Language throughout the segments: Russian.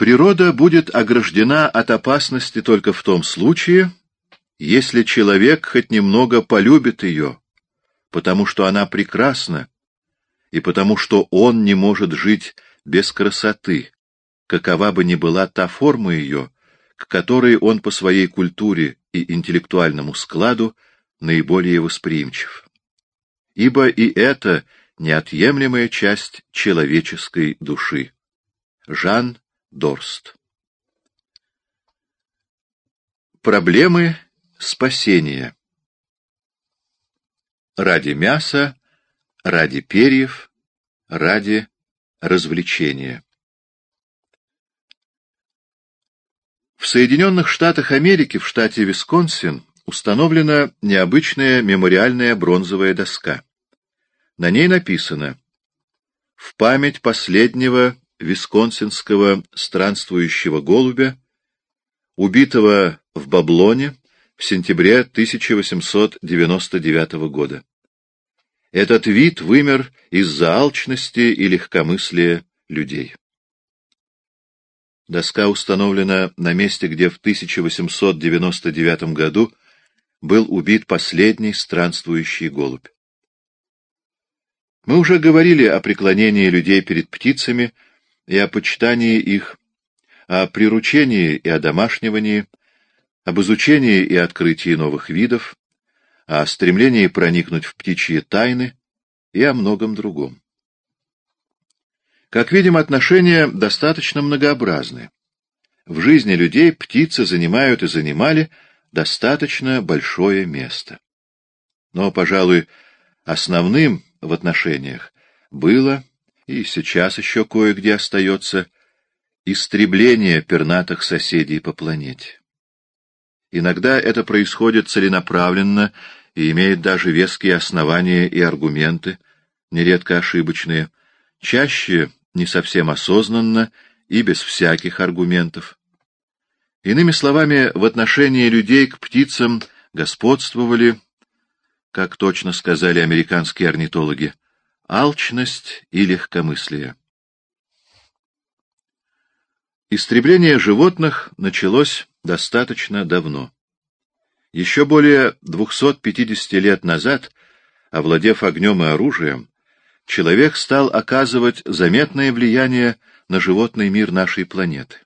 Природа будет ограждена от опасности только в том случае, если человек хоть немного полюбит ее, потому что она прекрасна, и потому что он не может жить без красоты, какова бы ни была та форма ее, к которой он по своей культуре и интеллектуальному складу наиболее восприимчив. Ибо и это неотъемлемая часть человеческой души. Жан Дорст Проблемы спасения Ради мяса, ради перьев, ради развлечения. В Соединенных Штатах Америки, в штате Висконсин, установлена необычная мемориальная бронзовая доска. На ней написано «В память последнего висконсинского странствующего голубя, убитого в Баблоне в сентябре 1899 года. Этот вид вымер из-за алчности и легкомыслия людей. Доска установлена на месте, где в 1899 году был убит последний странствующий голубь. Мы уже говорили о преклонении людей перед птицами и о почитании их, о приручении и одомашнивании, об изучении и открытии новых видов, о стремлении проникнуть в птичьи тайны и о многом другом. Как видим, отношения достаточно многообразны. В жизни людей птицы занимают и занимали достаточно большое место. Но, пожалуй, основным в отношениях было и сейчас еще кое-где остается, истребление пернатых соседей по планете. Иногда это происходит целенаправленно и имеет даже веские основания и аргументы, нередко ошибочные, чаще не совсем осознанно и без всяких аргументов. Иными словами, в отношении людей к птицам господствовали, как точно сказали американские орнитологи, Алчность и легкомыслие. Истребление животных началось достаточно давно. Еще более 250 лет назад, овладев огнем и оружием, человек стал оказывать заметное влияние на животный мир нашей планеты.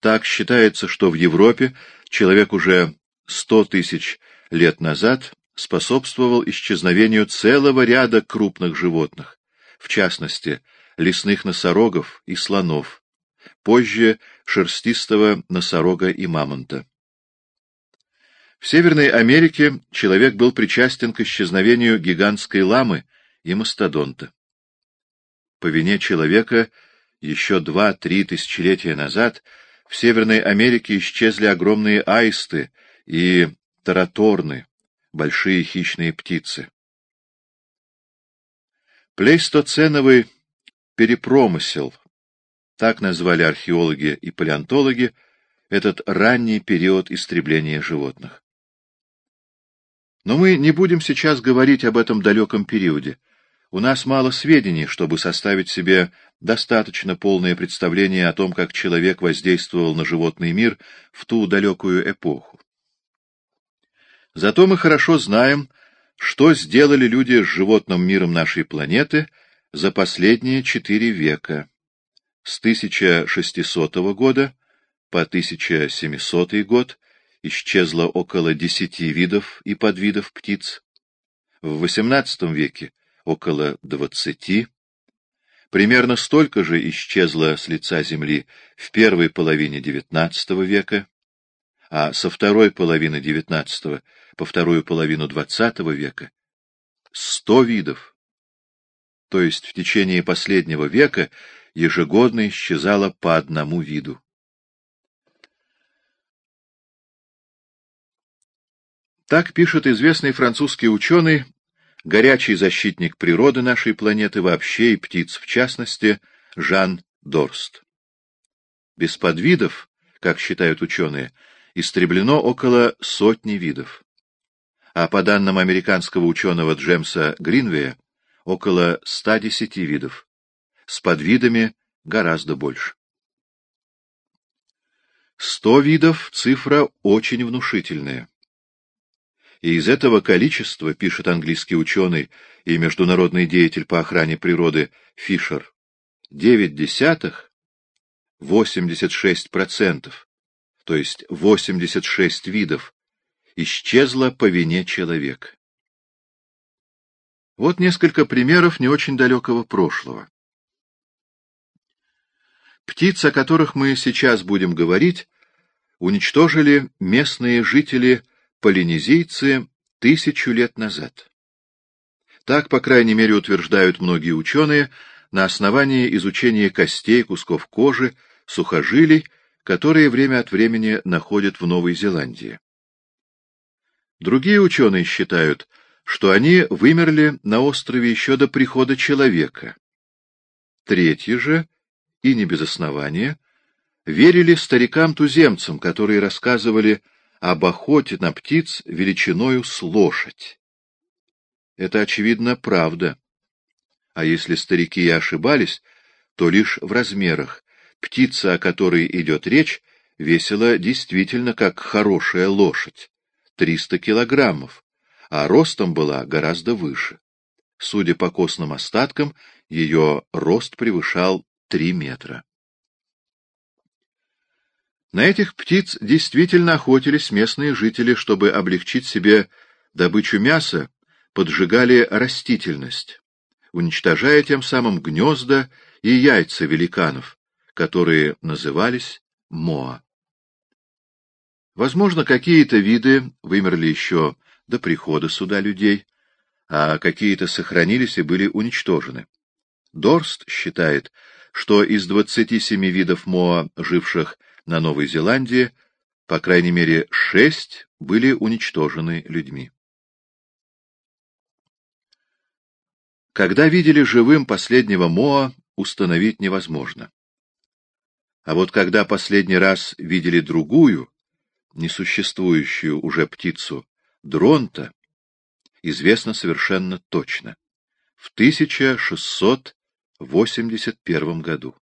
Так считается, что в Европе человек уже 100 тысяч лет назад способствовал исчезновению целого ряда крупных животных, в частности, лесных носорогов и слонов, позже шерстистого носорога и мамонта. В Северной Америке человек был причастен к исчезновению гигантской ламы и мастодонта. По вине человека еще два-три тысячелетия назад в Северной Америке исчезли огромные аисты и тараторны, большие хищные птицы. Плейстоценовый перепромысел, так назвали археологи и палеонтологи этот ранний период истребления животных. Но мы не будем сейчас говорить об этом далеком периоде. У нас мало сведений, чтобы составить себе достаточно полное представление о том, как человек воздействовал на животный мир в ту далекую эпоху. Зато мы хорошо знаем, что сделали люди с животным миром нашей планеты за последние четыре века, с 1600 года по 1700 год исчезло около десяти видов и подвидов птиц, в XVIII веке около двадцати, примерно столько же исчезло с лица Земли в первой половине XIX века, а со второй половины XIX по вторую половину XX века сто видов. То есть в течение последнего века ежегодно исчезало по одному виду. Так пишет известный французский ученый, горячий защитник природы нашей планеты вообще и птиц в частности, Жан Дорст. Без подвидов, как считают ученые, истреблено около сотни видов. А по данным американского ученого Джемса Гринвея, около 110 видов. С подвидами гораздо больше. Сто видов — цифра очень внушительная. И из этого количества, пишет английский ученый и международный деятель по охране природы Фишер, девять десятых — 86%, то есть 86 видов, исчезло по вине человека. Вот несколько примеров не очень далекого прошлого. Птиц, о которых мы сейчас будем говорить, уничтожили местные жители-полинезийцы тысячу лет назад. Так, по крайней мере, утверждают многие ученые на основании изучения костей, кусков кожи, сухожилий, которые время от времени находят в Новой Зеландии. Другие ученые считают, что они вымерли на острове еще до прихода человека. Третьи же, и не без основания, верили старикам-туземцам, которые рассказывали об охоте на птиц величиною с лошадь. Это, очевидно, правда. А если старики и ошибались, то лишь в размерах. Птица, о которой идет речь, весила действительно как хорошая лошадь — 300 килограммов, а ростом была гораздо выше. Судя по костным остаткам, ее рост превышал 3 метра. На этих птиц действительно охотились местные жители, чтобы облегчить себе добычу мяса, поджигали растительность, уничтожая тем самым гнезда и яйца великанов, которые назывались моа. Возможно, какие-то виды вымерли еще до прихода сюда людей, а какие-то сохранились и были уничтожены. Дорст считает, что из 27 видов моа, живших на Новой Зеландии, по крайней мере, шесть были уничтожены людьми. Когда видели живым последнего моа, установить невозможно. А вот когда последний раз видели другую, несуществующую уже птицу, Дронта известно совершенно точно. В 1681 году.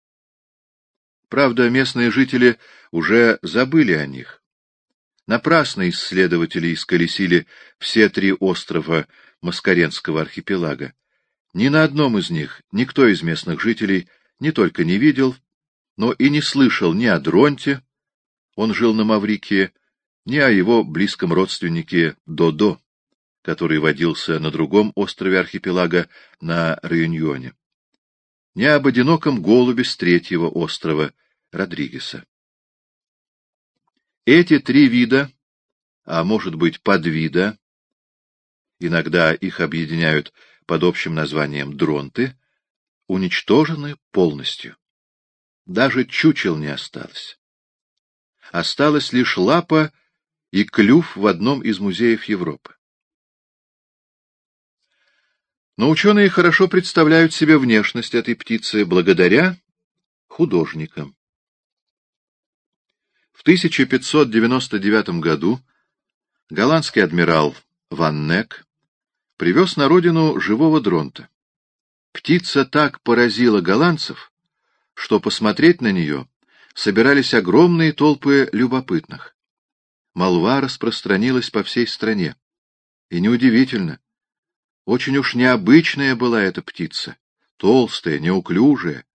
Правда, местные жители уже забыли о них. Напрасно исследователи исколесили все три острова Маскаренского архипелага. Ни на одном из них никто из местных жителей не только не видел, но и не слышал ни о Дронте, он жил на Маврикии, ни о его близком родственнике Додо, который водился на другом острове архипелага на Реюньоне, ни об одиноком голубе с третьего острова Родригеса. Эти три вида, а может быть подвида, иногда их объединяют под общим названием дронты, уничтожены полностью. Даже чучел не осталось. Осталась лишь лапа и клюв в одном из музеев Европы. Но ученые хорошо представляют себе внешность этой птицы благодаря художникам. В 1599 году голландский адмирал Ван Нек привез на родину живого дронта. Птица так поразила голландцев, что посмотреть на нее собирались огромные толпы любопытных молва распространилась по всей стране. И неудивительно. Очень уж необычная была эта птица, толстая, неуклюжая,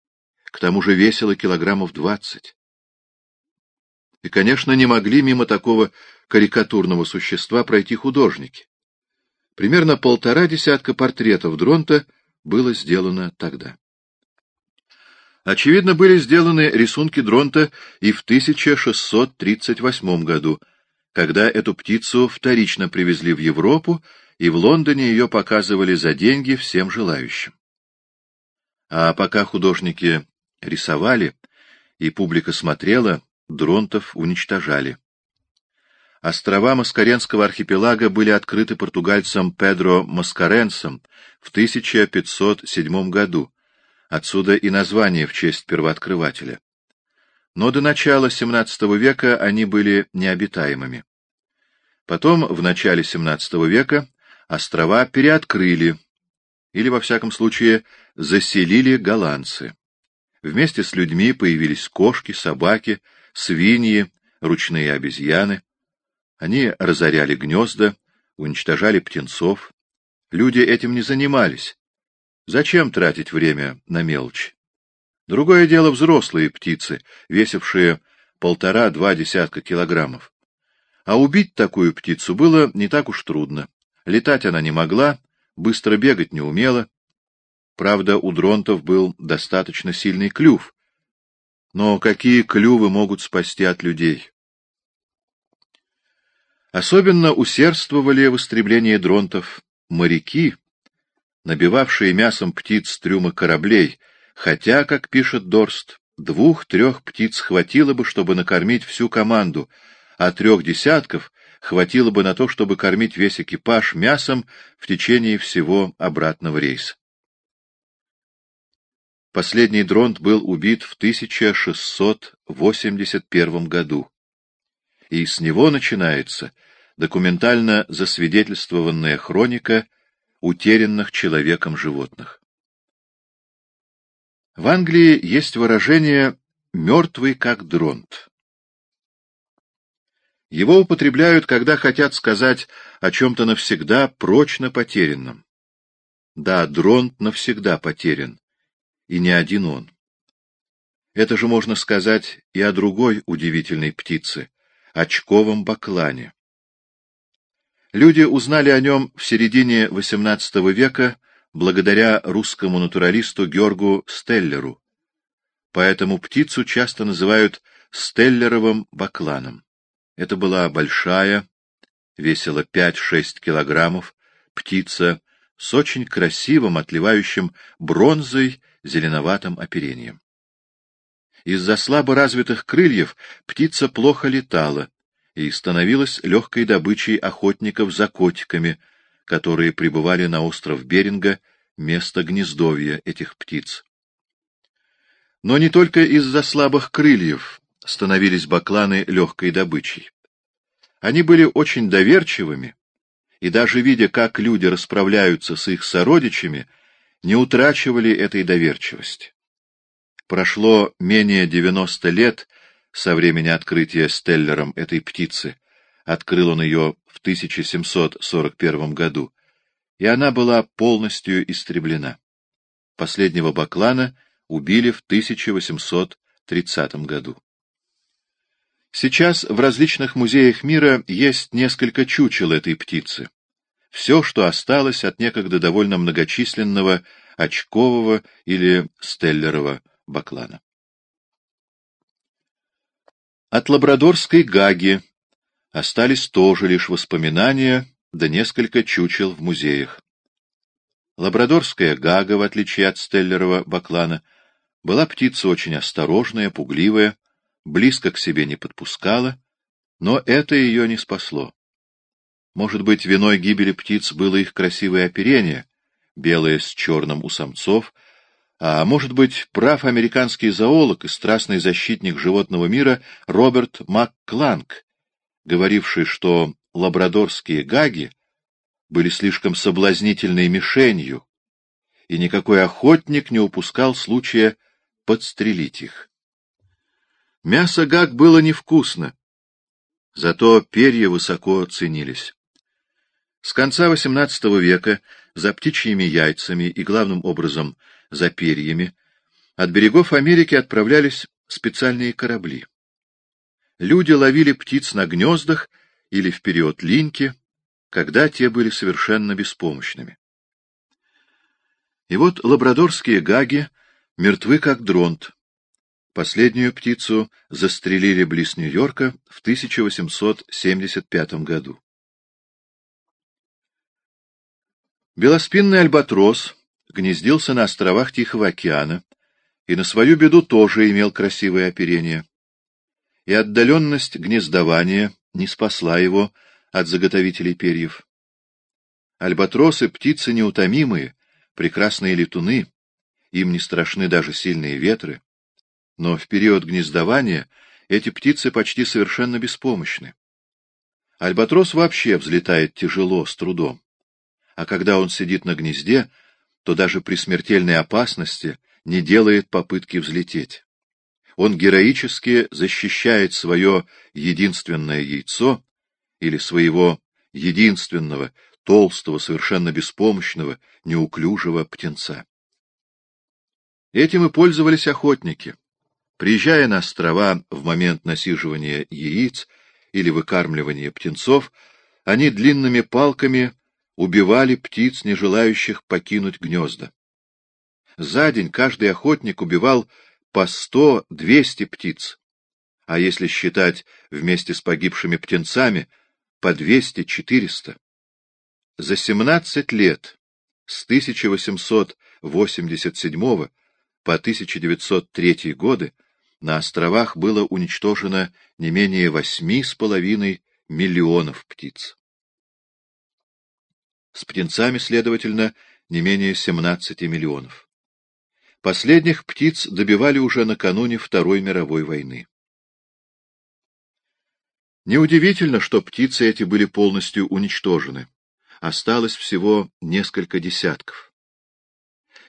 к тому же весила килограммов двадцать. И, конечно, не могли мимо такого карикатурного существа пройти художники. Примерно полтора десятка портретов Дронта было сделано тогда. Очевидно, были сделаны рисунки Дронта и в 1638 году, когда эту птицу вторично привезли в Европу, и в Лондоне ее показывали за деньги всем желающим. А пока художники рисовали и публика смотрела, дронтов уничтожали. Острова Маскаренского архипелага были открыты португальцем Педро Маскаренсом в 1507 году, отсюда и название в честь первооткрывателя. Но до начала XVII века они были необитаемыми. Потом, в начале XVII века, острова переоткрыли, или, во всяком случае, заселили голландцы. Вместе с людьми появились кошки, собаки, свиньи, ручные обезьяны. Они разоряли гнезда, уничтожали птенцов. Люди этим не занимались. Зачем тратить время на мелочь? Другое дело взрослые птицы, весившие полтора-два десятка килограммов. А убить такую птицу было не так уж трудно. Летать она не могла, быстро бегать не умела. Правда, у дронтов был достаточно сильный клюв. Но какие клювы могут спасти от людей? Особенно усердствовали в истреблении дронтов моряки, набивавшие мясом птиц трюмы кораблей, хотя, как пишет Дорст, двух-трех птиц хватило бы, чтобы накормить всю команду, а трех десятков хватило бы на то, чтобы кормить весь экипаж мясом в течение всего обратного рейса. Последний дронт был убит в 1681 году и с него начинается документально засвидетельствованная хроника утерянных человеком животных. В Англии есть выражение «мертвый как дронт». Его употребляют, когда хотят сказать о чем-то навсегда прочно потерянном. Да, дронт навсегда потерян, и не один он. Это же можно сказать и о другой удивительной птице, очковом баклане. Люди узнали о нем в середине XVIII века благодаря русскому натуралисту Георгу Стеллеру. Поэтому птицу часто называют стеллеровым бакланом. Это была большая, весила 5-6 килограммов, птица с очень красивым, отливающим бронзой зеленоватым оперением. Из-за слабо развитых крыльев птица плохо летала и становилась легкой добычей охотников за котиками, которые прибывали на остров Беринга, место гнездовья этих птиц. Но не только из-за слабых крыльев становились бакланы легкой добычей. Они были очень доверчивыми, и даже видя, как люди расправляются с их сородичами, не утрачивали этой доверчивости. Прошло менее 90 лет со времени открытия Стеллером этой птицы. Открыл он ее в 1741 году, и она была полностью истреблена. Последнего баклана убили в 1830 году. Сейчас в различных музеях мира есть несколько чучел этой птицы. Все, что осталось от некогда довольно многочисленного очкового или стеллерового Баклана. От лабрадорской гаги остались тоже лишь воспоминания, да несколько чучел в музеях. Лабрадорская гага, в отличие от стеллерова баклана, была птица очень осторожная, пугливая, близко к себе не подпускала, но это ее не спасло. Может быть, виной гибели птиц было их красивое оперение, белое с черным у самцов — а может быть, прав американский зоолог и страстный защитник животного мира Роберт МакКланг, говоривший, что лабрадорские гаги были слишком соблазнительной мишенью, и никакой охотник не упускал случая подстрелить их. Мясо гаг было невкусно, зато перья высоко ценились. С конца XVIII века за птичьими яйцами и, главным образом, за перьями, от берегов Америки отправлялись специальные корабли. Люди ловили птиц на гнездах или в период линьки, когда те были совершенно беспомощными. И вот лабрадорские гаги мертвы как дронт. Последнюю птицу застрелили близ Нью-Йорка в 1875 году. Белоспинный альбатрос гнездился на островах Тихого океана и на свою беду тоже имел красивое оперение. И отдаленность гнездования не спасла его от заготовителей перьев. Альбатросы — птицы неутомимые, прекрасные летуны, им не страшны даже сильные ветры. Но в период гнездования эти птицы почти совершенно беспомощны. Альбатрос вообще взлетает тяжело, с трудом. А когда он сидит на гнезде, то даже при смертельной опасности не делает попытки взлететь. он героически защищает свое единственное яйцо или своего единственного, толстого, совершенно беспомощного, неуклюжего птенца. Этим и пользовались охотники. Приезжая на острова в момент насиживания яиц или выкармливания птенцов, они длинными палками убивали птиц, не желающих покинуть гнезда. За день каждый охотник убивал по сто-двести птиц, а если считать вместе с погибшими птенцами, по двести-четыреста. За семнадцать лет, с 1887 по 1903 годы, на островах было уничтожено не менее восьми с половиной миллионов птиц. С птенцами, следовательно, не менее 17 миллионов. Последних птиц добивали уже накануне Второй мировой войны. Неудивительно, что птицы эти были полностью уничтожены. Осталось всего несколько десятков.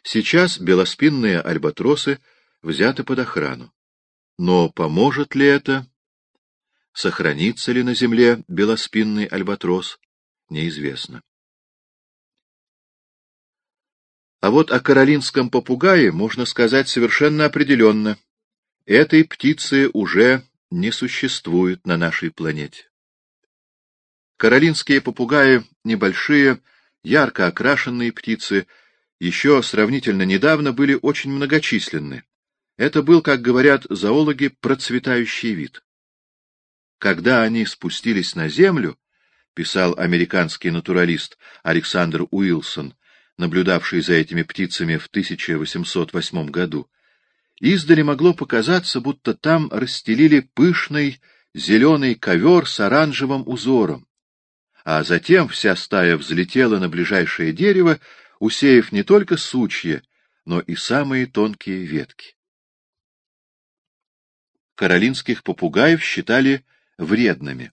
Сейчас белоспинные альбатросы взяты под охрану. Но поможет ли это? Сохранится ли на земле белоспинный альбатрос? Неизвестно. А вот о каролинском попугае можно сказать совершенно определенно. Этой птицы уже не существует на нашей планете. Каролинские попугаи — небольшие, ярко окрашенные птицы, еще сравнительно недавно были очень многочисленны. Это был, как говорят зоологи, процветающий вид. Когда они спустились на Землю, писал американский натуралист Александр Уилсон, наблюдавший за этими птицами в 1808 году, издали могло показаться, будто там расстелили пышный зеленый ковер с оранжевым узором, а затем вся стая взлетела на ближайшее дерево, усеяв не только сучья, но и самые тонкие ветки. Каролинских попугаев считали вредными.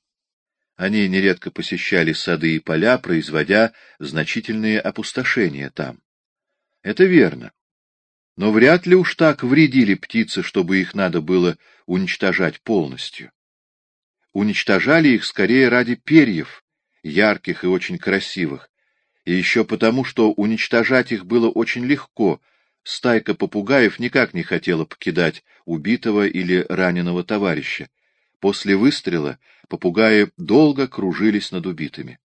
Они нередко посещали сады и поля, производя значительные опустошения там. Это верно. Но вряд ли уж так вредили птицы, чтобы их надо было уничтожать полностью. Уничтожали их скорее ради перьев, ярких и очень красивых, и еще потому, что уничтожать их было очень легко. Стайка попугаев никак не хотела покидать убитого или раненого товарища. После выстрела попугаи долго кружились над убитыми.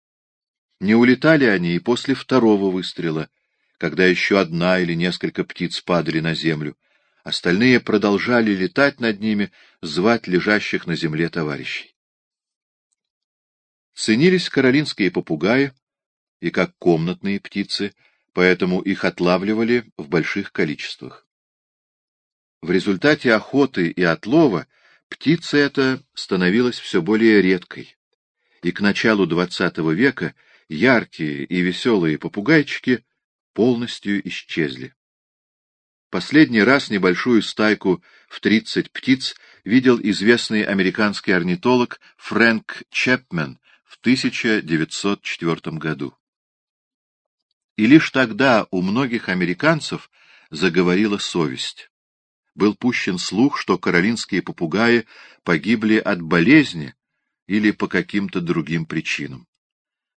Не улетали они и после второго выстрела, когда еще одна или несколько птиц падали на землю. Остальные продолжали летать над ними, звать лежащих на земле товарищей. Ценились каролинские попугаи и как комнатные птицы, поэтому их отлавливали в больших количествах. В результате охоты и отлова Птица эта становилась все более редкой, и к началу XX века яркие и веселые попугайчики полностью исчезли. Последний раз небольшую стайку в 30 птиц видел известный американский орнитолог Фрэнк Чепмен в 1904 году. И лишь тогда у многих американцев заговорила совесть был пущен слух, что каролинские попугаи погибли от болезни или по каким-то другим причинам.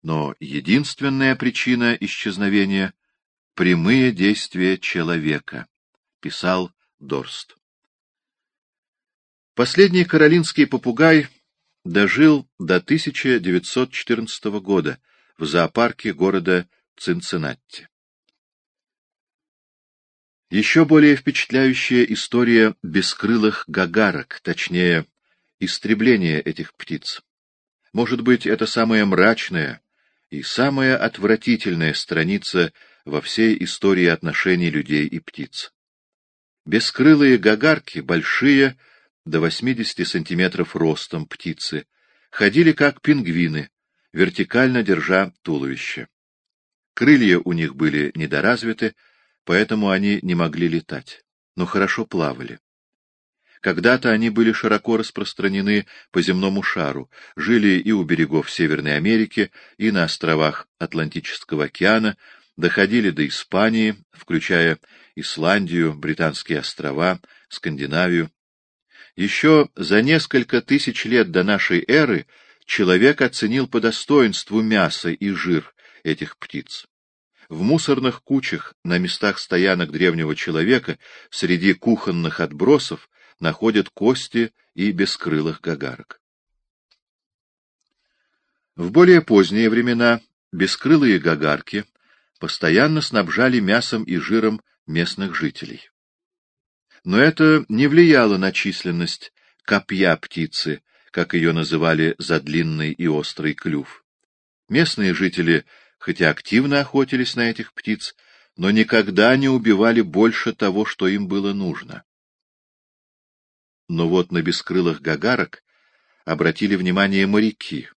Но единственная причина исчезновения — прямые действия человека, писал Дорст. Последний каролинский попугай дожил до 1914 года в зоопарке города Цинциннати. Еще более впечатляющая история бескрылых гагарок, точнее, истребление этих птиц. Может быть, это самая мрачная и самая отвратительная страница во всей истории отношений людей и птиц. Бескрылые гагарки, большие, до 80 сантиметров ростом птицы, ходили как пингвины, вертикально держа туловище. Крылья у них были недоразвиты, поэтому они не могли летать, но хорошо плавали. Когда-то они были широко распространены по земному шару, жили и у берегов Северной Америки, и на островах Атлантического океана, доходили до Испании, включая Исландию, Британские острова, Скандинавию. Еще за несколько тысяч лет до нашей эры человек оценил по достоинству мясо и жир этих птиц. В мусорных кучах на местах стоянок древнего человека среди кухонных отбросов находят кости и бескрылых гагарок. В более поздние времена бескрылые гагарки постоянно снабжали мясом и жиром местных жителей. Но это не влияло на численность копья птицы, как ее называли за длинный и острый клюв. Местные жители, хотя активно охотились на этих птиц, но никогда не убивали больше того, что им было нужно. Но вот на бескрылых гагарок обратили внимание моряки.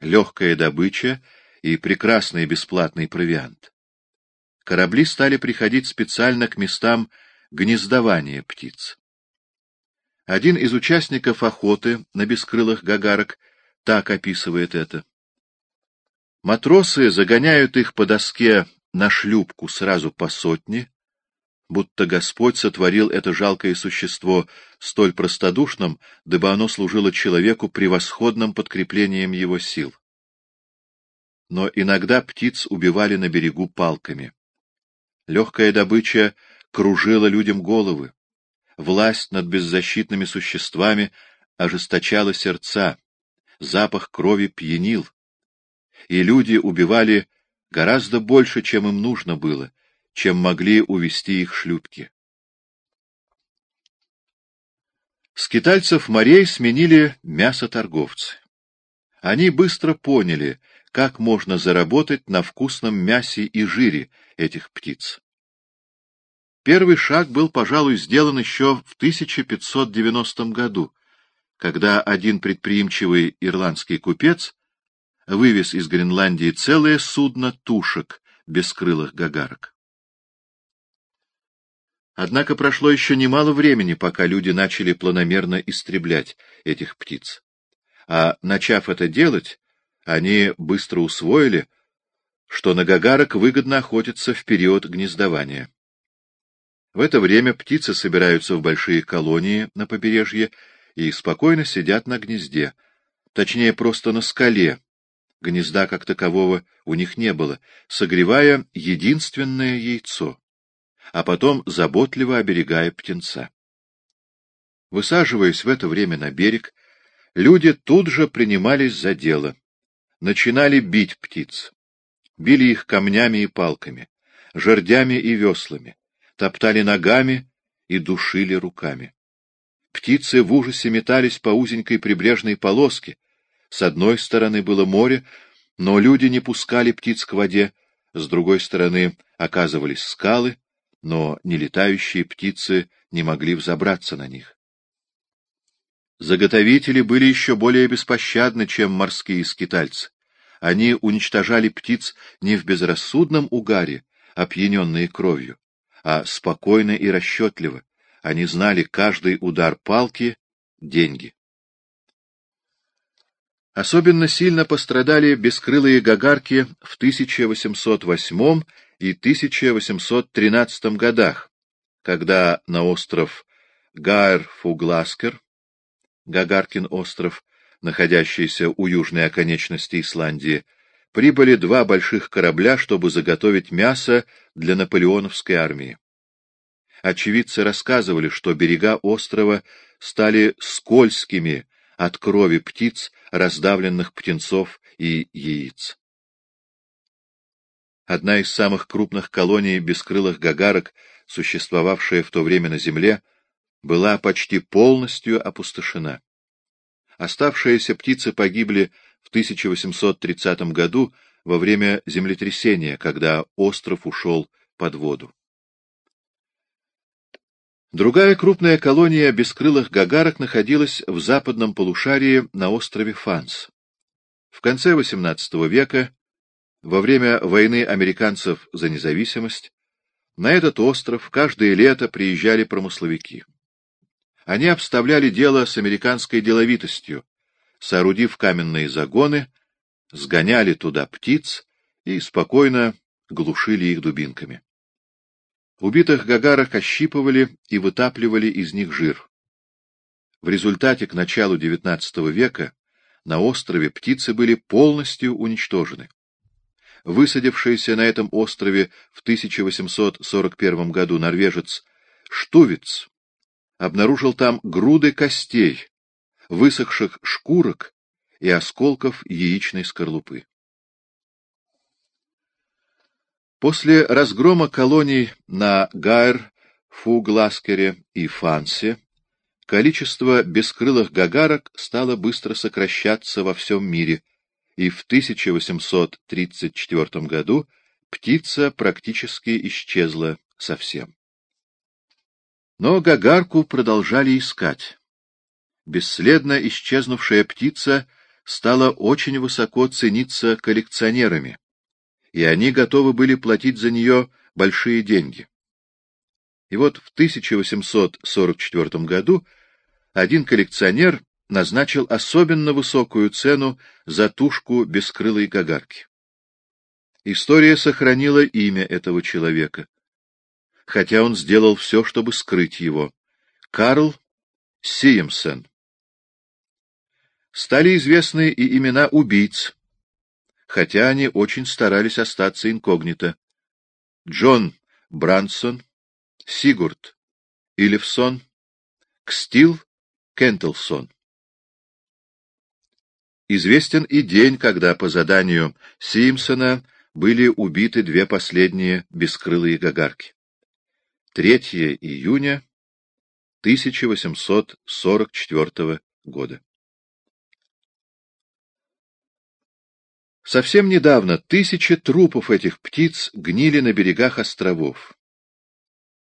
Легкая добыча и прекрасный бесплатный провиант. Корабли стали приходить специально к местам гнездования птиц. Один из участников охоты на бескрылых гагарок так описывает это. Матросы загоняют их по доске на шлюпку сразу по сотне, будто Господь сотворил это жалкое существо столь простодушным, дабы оно служило человеку превосходным подкреплением его сил. Но иногда птиц убивали на берегу палками. Легкая добыча кружила людям головы. Власть над беззащитными существами ожесточала сердца, запах крови пьянил. И люди убивали гораздо больше, чем им нужно было, чем могли увести их шлюпки. Скитальцев морей сменили мясоторговцы. Они быстро поняли, как можно заработать на вкусном мясе и жире этих птиц. Первый шаг был, пожалуй, сделан еще в 1590 году, когда один предприимчивый ирландский купец вывез из Гренландии целое судно тушек бескрылых гагарок. Однако прошло еще немало времени, пока люди начали планомерно истреблять этих птиц. А начав это делать, они быстро усвоили, что на гагарок выгодно охотиться в период гнездования. В это время птицы собираются в большие колонии на побережье и спокойно сидят на гнезде, точнее, просто на скале. Гнезда как такового у них не было, согревая единственное яйцо а потом заботливо оберегая птенца. Высаживаясь в это время на берег, люди тут же принимались за дело. Начинали бить птиц. Били их камнями и палками, жердями и веслами, топтали ногами и душили руками. Птицы в ужасе метались по узенькой прибрежной полоске. С одной стороны было море, но люди не пускали птиц к воде, с другой стороны оказывались скалы, но нелетающие птицы не могли взобраться на них. Заготовители были еще более беспощадны, чем морские скитальцы. Они уничтожали птиц не в безрассудном угаре, опьяненные кровью, а спокойно и расчетливо. Они знали каждый удар палки — деньги. Особенно сильно пострадали бескрылые гагарки в 1808 и 1813 годах, когда на остров Гайр-Фугласкер, Гагаркин остров, находящийся у южной оконечности Исландии, прибыли два больших корабля, чтобы заготовить мясо для наполеоновской армии. Очевидцы рассказывали, что берега острова стали скользкими от крови птиц, раздавленных птенцов и яиц. Одна из самых крупных колоний бескрылых гагарок, существовавшая в то время на Земле, была почти полностью опустошена. Оставшиеся птицы погибли в 1830 году во время землетрясения, когда остров ушел под воду. Другая крупная колония бескрылых гагарок находилась в западном полушарии на острове Фанс. В конце XVIII века во время войны американцев за независимость на этот остров каждое лето приезжали промысловики. Они обставляли дело с американской деловитостью, соорудив каменные загоны, сгоняли туда птиц и спокойно глушили их дубинками. Убитых гагарок ощипывали и вытапливали из них жир. В результате к началу XIX века на острове птицы были полностью уничтожены. Высадившийся на этом острове в 1841 году норвежец Штувиц обнаружил там груды костей, высохших шкурок и осколков яичной скорлупы. После разгрома колоний на Гайр, Фугласкере и Фансе количество бескрылых гагарок стало быстро сокращаться во всем мире, и в 1834 году птица практически исчезла совсем. Но гагарку продолжали искать. Бесследно исчезнувшая птица стала очень высоко цениться коллекционерами, и они готовы были платить за нее большие деньги. И вот в 1844 году один коллекционер назначил особенно высокую цену за тушку бескрылой гагарки. История сохранила имя этого человека, хотя он сделал все, чтобы скрыть его. Карл Сиемсен. Стали известны и имена убийц, хотя они очень старались остаться инкогнито. Джон Брансон, Сигурд Илевсон, Кстил Кентлсон. Известен и день, когда по заданию Симпсона были убиты две последние бескрылые гагарки. 3 июня 1844 года. Совсем недавно тысячи трупов этих птиц гнили на берегах островов.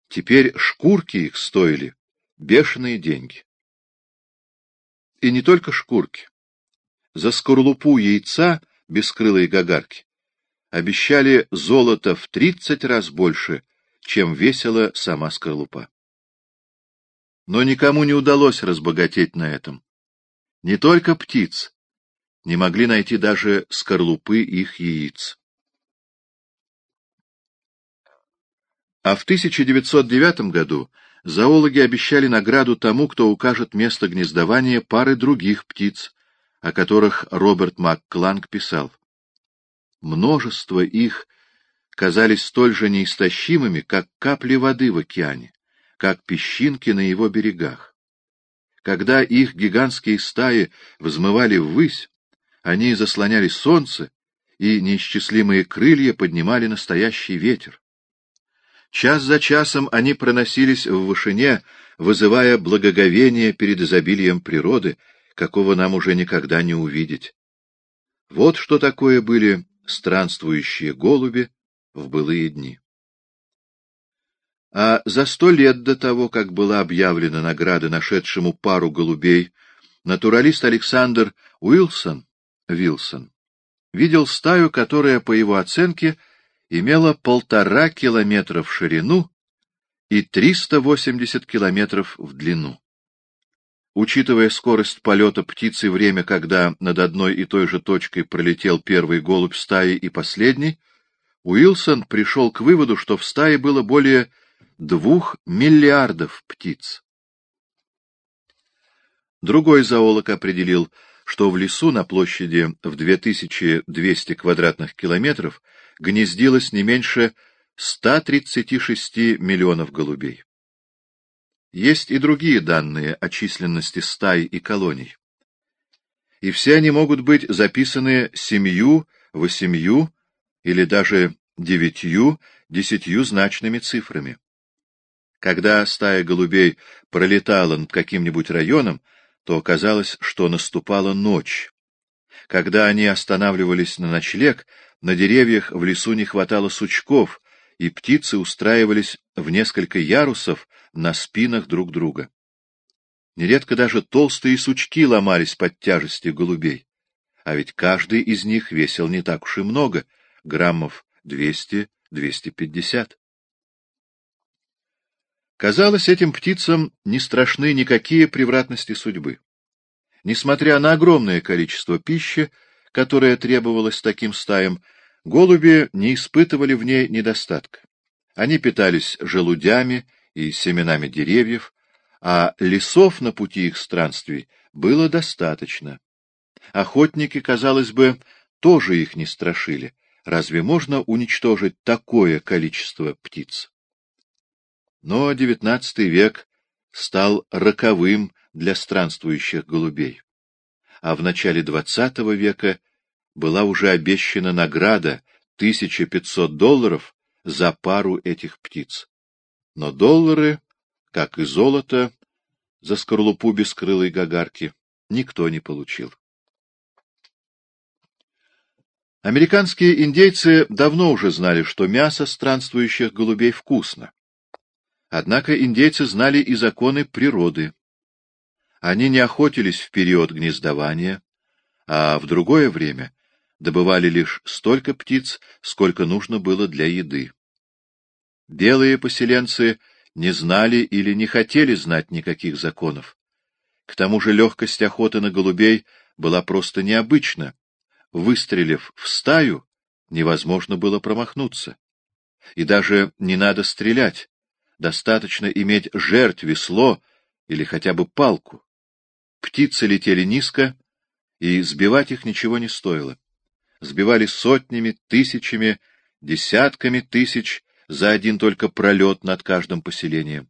Теперь шкурки их стоили бешеные деньги. И не только шкурки за скорлупу яйца бескрылой гагарки обещали золото в тридцать раз больше, чем весила сама скорлупа. Но никому не удалось разбогатеть на этом. Не только птиц, не могли найти даже скорлупы их яиц. А в 1909 году зоологи обещали награду тому, кто укажет место гнездования пары других птиц, о которых Роберт МакКланг писал. Множество их казались столь же неистощимыми, как капли воды в океане, как песчинки на его берегах. Когда их гигантские стаи взмывали ввысь, они заслоняли солнце, и неисчислимые крылья поднимали настоящий ветер. Час за часом они проносились в вышине, вызывая благоговение перед изобилием природы, какого нам уже никогда не увидеть. Вот что такое были странствующие голуби в былые дни. А за сто лет до того, как была объявлена награда нашедшему пару голубей, натуралист Александр Уилсон, Вилсон, видел стаю, которая, по его оценке, имела полтора километра в ширину и 380 километров в длину. Учитывая скорость полета птицы и время, когда над одной и той же точкой пролетел первый голубь стаи и последний, Уилсон пришел к выводу, что в стае было более двух миллиардов птиц. Другой зоолог определил, что в лесу на площади в 2200 квадратных километров гнездилось не меньше 136 миллионов голубей. Есть и другие данные о численности стай и колоний. И все они могут быть записаны семью, восемью или даже девятью, десятью значными цифрами. Когда стая голубей пролетала над каким-нибудь районом, то казалось, что наступала ночь. Когда они останавливались на ночлег, на деревьях в лесу не хватало сучков, и птицы устраивались в несколько ярусов на спинах друг друга. Нередко даже толстые сучки ломались под тяжестью голубей. А ведь каждый из них весил не так уж и много, граммов 200-250. Казалось, этим птицам не страшны никакие превратности судьбы. Несмотря на огромное количество пищи, которое требовалось таким стаям, голуби не испытывали в ней недостатка. Они питались желудями и семенами деревьев, а лесов на пути их странствий было достаточно. Охотники, казалось бы, тоже их не страшили. Разве можно уничтожить такое количество птиц? Но XIX век стал роковым для странствующих голубей. А в начале XX века была уже обещана награда 1500 долларов за пару этих птиц. Но доллары, как и золото, за скорлупу бескрылой гагарки никто не получил. Американские индейцы давно уже знали, что мясо странствующих голубей вкусно. Однако индейцы знали и законы природы. Они не охотились в период гнездования, а в другое время добывали лишь столько птиц, сколько нужно было для еды. Белые поселенцы не знали или не хотели знать никаких законов. К тому же легкость охоты на голубей была просто необычна. Выстрелив в стаю, невозможно было промахнуться. И даже не надо стрелять, достаточно иметь жертв, весло или хотя бы палку. Птицы летели низко, и сбивать их ничего не стоило. Сбивали сотнями, тысячами, десятками тысяч за один только пролет над каждым поселением.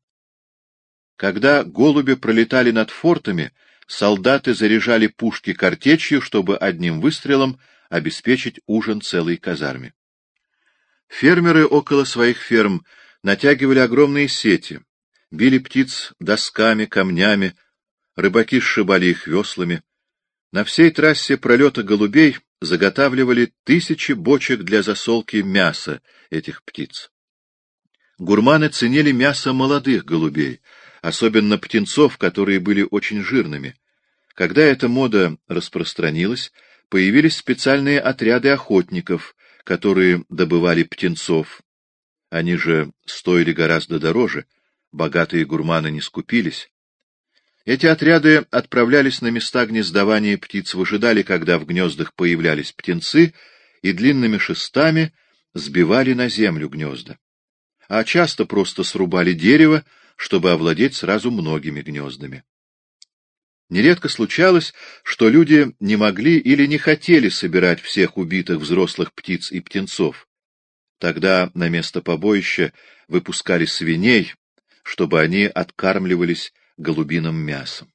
Когда голуби пролетали над фортами, солдаты заряжали пушки картечью, чтобы одним выстрелом обеспечить ужин целой казарме. Фермеры около своих ферм натягивали огромные сети, били птиц досками, камнями, рыбаки сшибали их веслами. На всей трассе пролета голубей заготавливали тысячи бочек для засолки мяса этих птиц. Гурманы ценили мясо молодых голубей, особенно птенцов, которые были очень жирными. Когда эта мода распространилась, появились специальные отряды охотников, которые добывали птенцов. Они же стоили гораздо дороже, богатые гурманы не скупились. Эти отряды отправлялись на места гнездования птиц, выжидали, когда в гнездах появлялись птенцы, и длинными шестами сбивали на землю гнезда. А часто просто срубали дерево, чтобы овладеть сразу многими гнездами. Нередко случалось, что люди не могли или не хотели собирать всех убитых взрослых птиц и птенцов. Тогда на место побоища выпускали свиней, чтобы они откармливались голубиным мясом.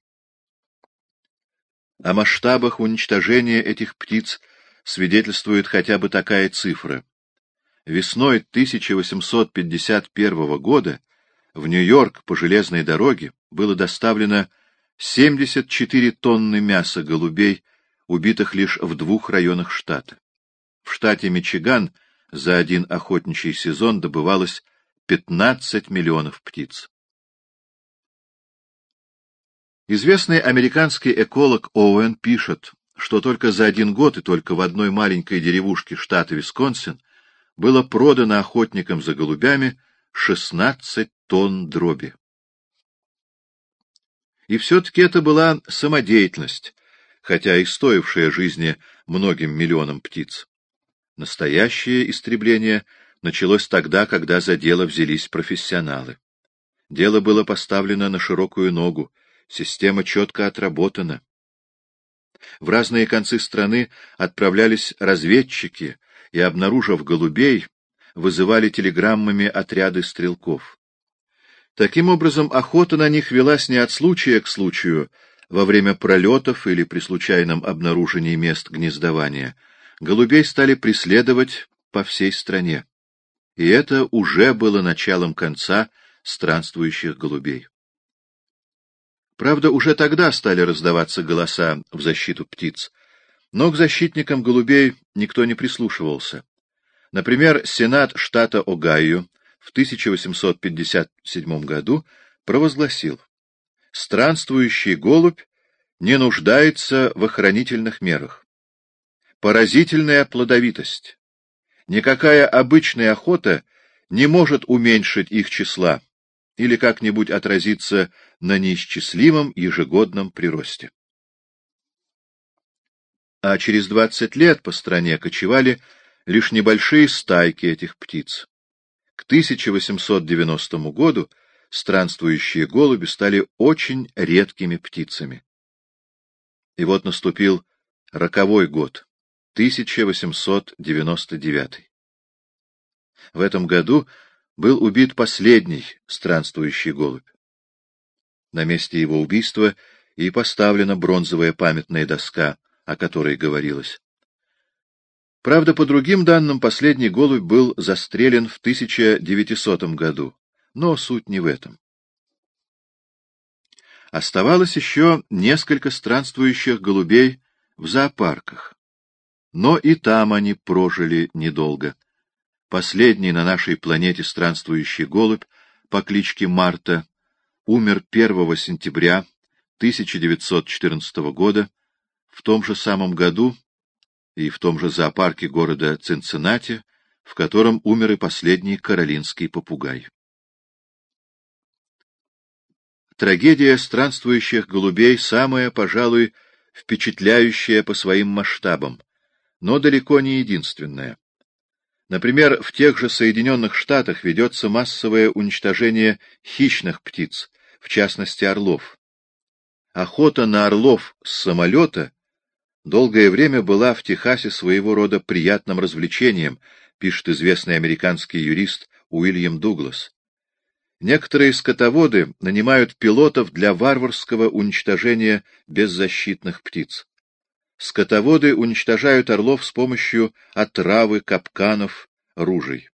О масштабах уничтожения этих птиц свидетельствует хотя бы такая цифра. Весной 1851 года в Нью-Йорк по железной дороге было доставлено 74 тонны мяса голубей, убитых лишь в двух районах штата. В штате Мичиган за один охотничий сезон добывалось 15 миллионов птиц. Известный американский эколог Оуэн пишет, что только за один год и только в одной маленькой деревушке штата Висконсин было продано охотникам за голубями 16 тонн дроби. И все-таки это была самодеятельность, хотя и стоившая жизни многим миллионам птиц. Настоящее истребление началось тогда, когда за дело взялись профессионалы. Дело было поставлено на широкую ногу, Система четко отработана. В разные концы страны отправлялись разведчики и, обнаружив голубей, вызывали телеграммами отряды стрелков. Таким образом, охота на них велась не от случая к случаю, во время пролетов или при случайном обнаружении мест гнездования. Голубей стали преследовать по всей стране. И это уже было началом конца странствующих голубей. Правда, уже тогда стали раздаваться голоса в защиту птиц, но к защитникам голубей никто не прислушивался. Например, Сенат штата Огайо в 1857 году провозгласил «Странствующий голубь не нуждается в охранительных мерах. Поразительная плодовитость. Никакая обычная охота не может уменьшить их числа или как-нибудь отразиться на неисчислимом ежегодном приросте. А через двадцать лет по стране кочевали лишь небольшие стайки этих птиц. К 1890 году странствующие голуби стали очень редкими птицами. И вот наступил роковой год, 1899. В этом году был убит последний странствующий голубь. На месте его убийства и поставлена бронзовая памятная доска, о которой говорилось. Правда, по другим данным, последний голубь был застрелен в 1900 году, но суть не в этом. Оставалось еще несколько странствующих голубей в зоопарках. Но и там они прожили недолго. Последний на нашей планете странствующий голубь по кличке Марта умер 1 сентября 1914 года в том же самом году и в том же зоопарке города Цинциннати, в котором умер и последний каролинский попугай. Трагедия странствующих голубей самая, пожалуй, впечатляющая по своим масштабам, но далеко не единственная. Например, в тех же Соединенных Штатах ведется массовое уничтожение хищных птиц, в частности орлов. Охота на орлов с самолета долгое время была в Техасе своего рода приятным развлечением, пишет известный американский юрист Уильям Дуглас. Некоторые скотоводы нанимают пилотов для варварского уничтожения беззащитных птиц. Скотоводы уничтожают орлов с помощью отравы, капканов, ружей.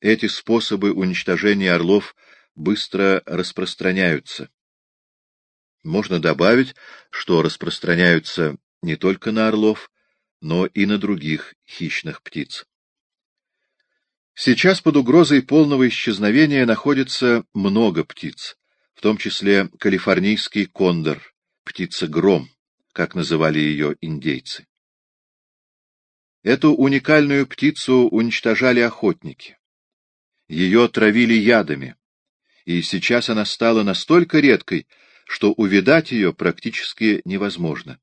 Эти способы уничтожения орлов быстро распространяются. Можно добавить, что распространяются не только на орлов, но и на других хищных птиц. Сейчас под угрозой полного исчезновения находится много птиц, в том числе калифорнийский кондор, птица-гром, как называли ее индейцы. Эту уникальную птицу уничтожали охотники. Ее травили ядами, и сейчас она стала настолько редкой, что увидать ее практически невозможно.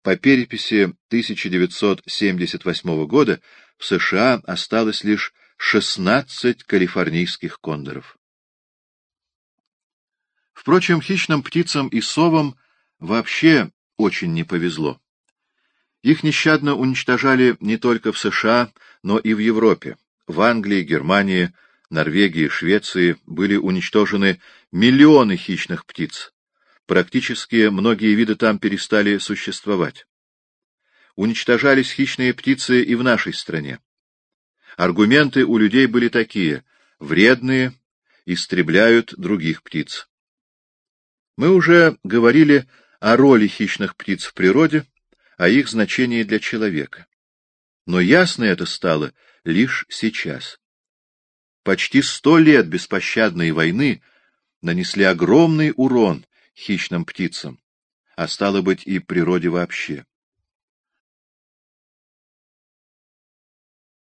По переписи 1978 года в США осталось лишь 16 калифорнийских кондоров. Впрочем, хищным птицам и совам вообще очень не повезло. Их нещадно уничтожали не только в США, но и в Европе. В Англии, Германии, Норвегии, Швеции были уничтожены миллионы хищных птиц. Практически многие виды там перестали существовать. Уничтожались хищные птицы и в нашей стране. Аргументы у людей были такие — вредные, истребляют других птиц. Мы уже говорили о роли хищных птиц в природе, о их значении для человека. Но ясно это стало лишь сейчас. Почти сто лет беспощадной войны нанесли огромный урон хищным птицам, а стало быть и природе вообще.